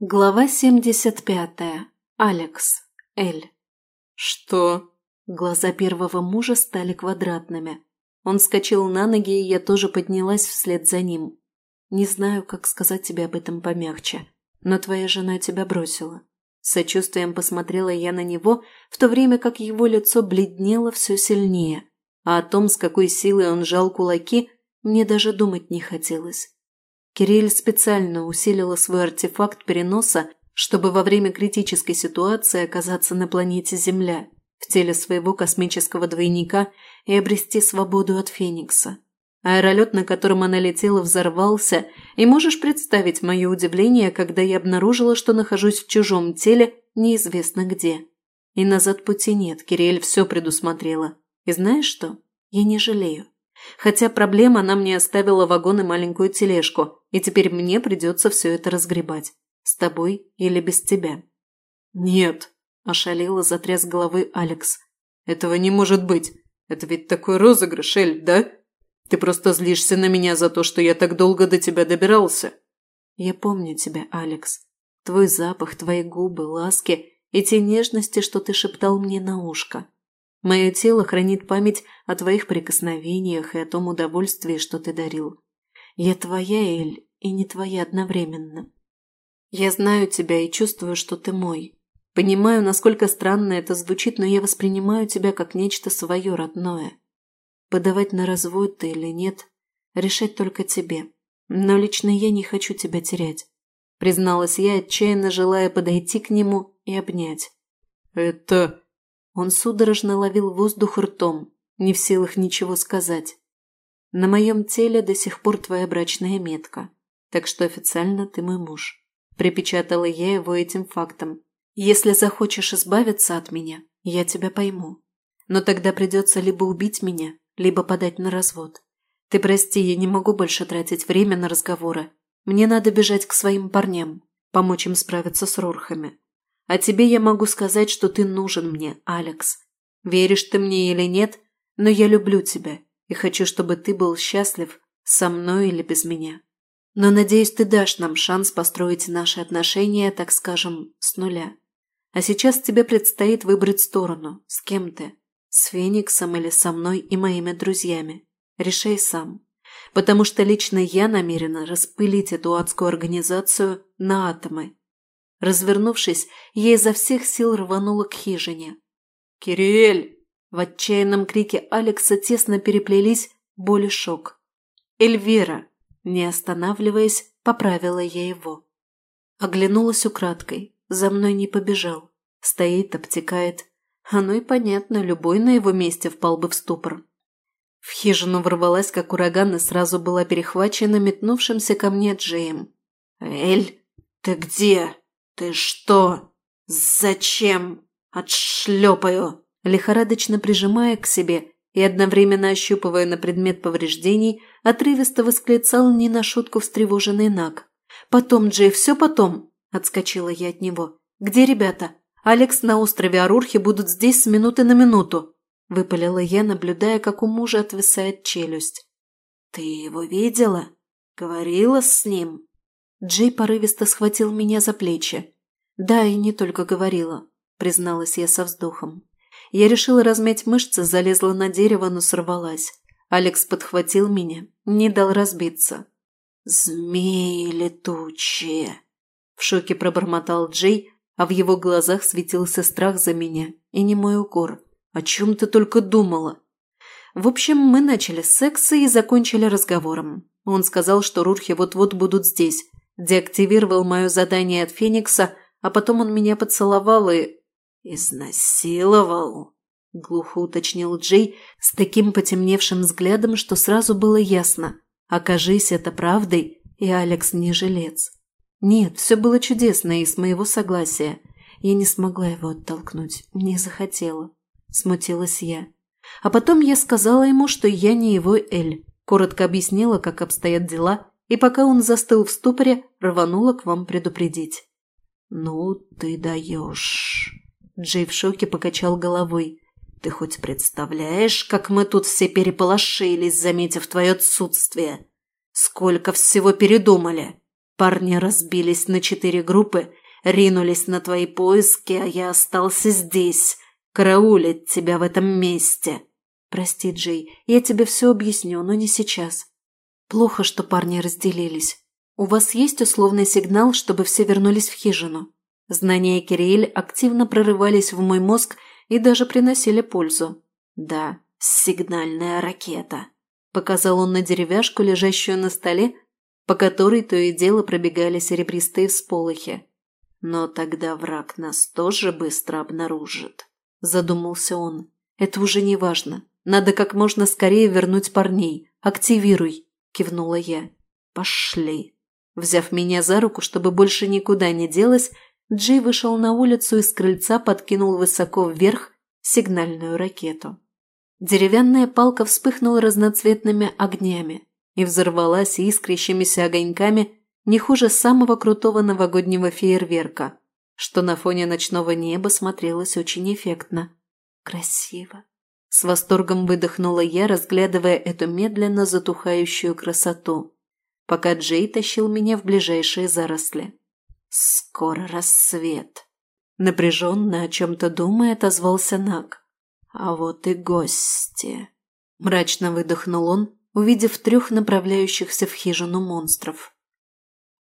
Глава 75. Алекс. Эль. «Что?» Глаза первого мужа стали квадратными. Он вскочил на ноги, и я тоже поднялась вслед за ним. «Не знаю, как сказать тебе об этом помягче, но твоя жена тебя бросила». С сочувствием посмотрела я на него, в то время как его лицо бледнело все сильнее, а о том, с какой силой он жал кулаки, мне даже думать не хотелось. Кирилл специально усилил свой артефакт переноса, чтобы во время критической ситуации оказаться на планете Земля, в теле своего космического двойника и обрести свободу от Феникса. Аэролет, на котором она летела, взорвался, и можешь представить мое удивление, когда я обнаружила, что нахожусь в чужом теле неизвестно где. И назад пути нет, Кирилл все предусмотрела. И знаешь что? Я не жалею. Хотя проблема она мне оставила вагон и маленькую тележку, и теперь мне придется все это разгребать. С тобой или без тебя. «Нет», – ошалила, затряс головы Алекс. «Этого не может быть. Это ведь такой розыгрыш, Эль, да? Ты просто злишься на меня за то, что я так долго до тебя добирался». «Я помню тебя, Алекс. Твой запах, твои губы, ласки и те нежности, что ты шептал мне на ушко. Мое тело хранит память о твоих прикосновениях и о том удовольствии, что ты дарил. Я твоя, Эль, и не твоя одновременно. Я знаю тебя и чувствую, что ты мой. Понимаю, насколько странно это звучит, но я воспринимаю тебя как нечто свое родное. Подавать на развод ты или нет, решать только тебе. Но лично я не хочу тебя терять. Призналась я, отчаянно желая подойти к нему и обнять. «Это...» Он судорожно ловил воздух ртом, не в силах ничего сказать. «На моем теле до сих пор твоя брачная метка, так что официально ты мой муж», – припечатала я его этим фактом. «Если захочешь избавиться от меня, я тебя пойму. Но тогда придется либо убить меня, либо подать на развод. Ты прости, я не могу больше тратить время на разговоры. Мне надо бежать к своим парням, помочь им справиться с Рурхами. А тебе я могу сказать, что ты нужен мне, Алекс. Веришь ты мне или нет, но я люблю тебя и хочу, чтобы ты был счастлив со мной или без меня. Но надеюсь, ты дашь нам шанс построить наши отношения, так скажем, с нуля. А сейчас тебе предстоит выбрать сторону, с кем ты, с Фениксом или со мной и моими друзьями. Решай сам. Потому что лично я намерена развернувшись, ей изо всех сил рванула к хижине. «Кириль!» В отчаянном крике Алекса тесно переплелись боль и шок. «Эльвира!» Не останавливаясь, поправила я его. Оглянулась украдкой. За мной не побежал. Стоит, обтекает. Оно и понятно, любой на его месте впал бы в ступор. В хижину ворвалась, как ураган, и сразу была перехвачена метнувшимся ко мне Джейм. «Эль, ты где?» «Ты что? Зачем? Отшлепаю!» Лихорадочно прижимая к себе и одновременно ощупывая на предмет повреждений, отрывисто восклицал не на шутку встревоженный Наг. «Потом, Джей, все потом!» – отскочила я от него. «Где ребята? Алекс на острове Арурхи будут здесь с минуты на минуту!» – выпалила я, наблюдая, как у мужа отвисает челюсть. «Ты его видела? Говорила с ним?» Джей порывисто схватил меня за плечи. «Да, и не только говорила», – призналась я со вздохом. Я решила размять мышцы, залезла на дерево, но сорвалась. Алекс подхватил меня, не дал разбиться. «Змеи летучие!» – в шоке пробормотал Джей, а в его глазах светился страх за меня и не мой укор. «О чем ты только думала?» В общем, мы начали с секса и закончили разговором. Он сказал, что Рурхи вот-вот будут здесь, Деактивировал активировал мое задание от Феникса, а потом он меня поцеловал и... «Изнасиловал», — глухо уточнил Джей с таким потемневшим взглядом, что сразу было ясно. Окажись это правдой, и Алекс не жилец. Нет, все было чудесно и с моего согласия. Я не смогла его оттолкнуть, не захотела. Смутилась я. А потом я сказала ему, что я не его Эль. Коротко объяснила, как обстоят дела, и пока он застыл в ступоре, рванула к вам предупредить. «Ну ты даешь!» Джей в шоке покачал головой. «Ты хоть представляешь, как мы тут все переполошились, заметив твое отсутствие? Сколько всего передумали! Парни разбились на четыре группы, ринулись на твои поиски, а я остался здесь, караулить тебя в этом месте!» «Прости, Джей, я тебе все объясню, но не сейчас. Плохо, что парни разделились. У вас есть условный сигнал, чтобы все вернулись в хижину. Знания Кириэль активно прорывались в мой мозг и даже приносили пользу. Да, сигнальная ракета. Показал он на деревяшку, лежащую на столе, по которой то и дело пробегали серебристые всполохи. Но тогда враг нас тоже быстро обнаружит. Задумался он. Это уже не важно. Надо как можно скорее вернуть парней. Активируй кивнула я. «Пошли!» Взяв меня за руку, чтобы больше никуда не делась, Джей вышел на улицу и с крыльца подкинул высоко вверх сигнальную ракету. Деревянная палка вспыхнула разноцветными огнями и взорвалась искрящимися огоньками не хуже самого крутого новогоднего фейерверка, что на фоне ночного неба смотрелось очень эффектно. Красиво. С восторгом выдохнула я, разглядывая эту медленно затухающую красоту, пока Джей тащил меня в ближайшие заросли. «Скоро рассвет!» Напряженно о чем-то думая, отозвался Нак. «А вот и гости!» Мрачно выдохнул он, увидев трех направляющихся в хижину монстров.